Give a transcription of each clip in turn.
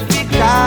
ficar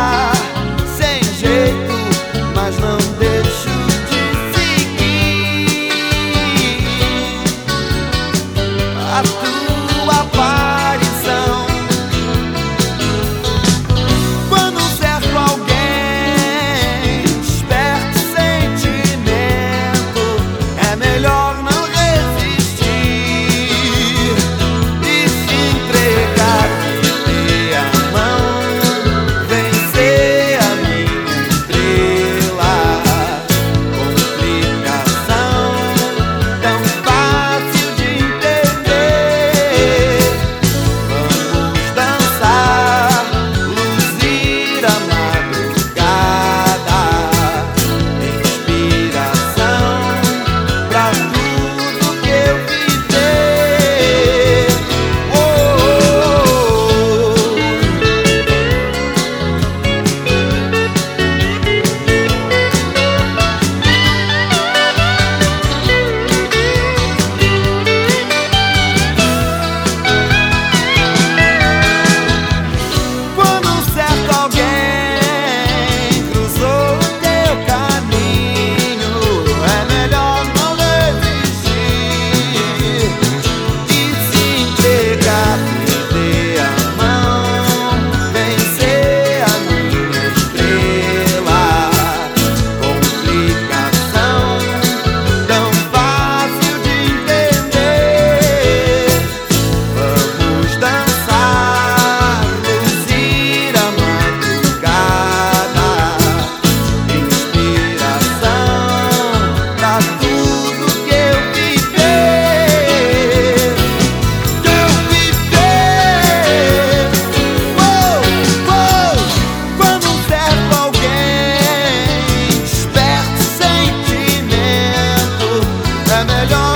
de los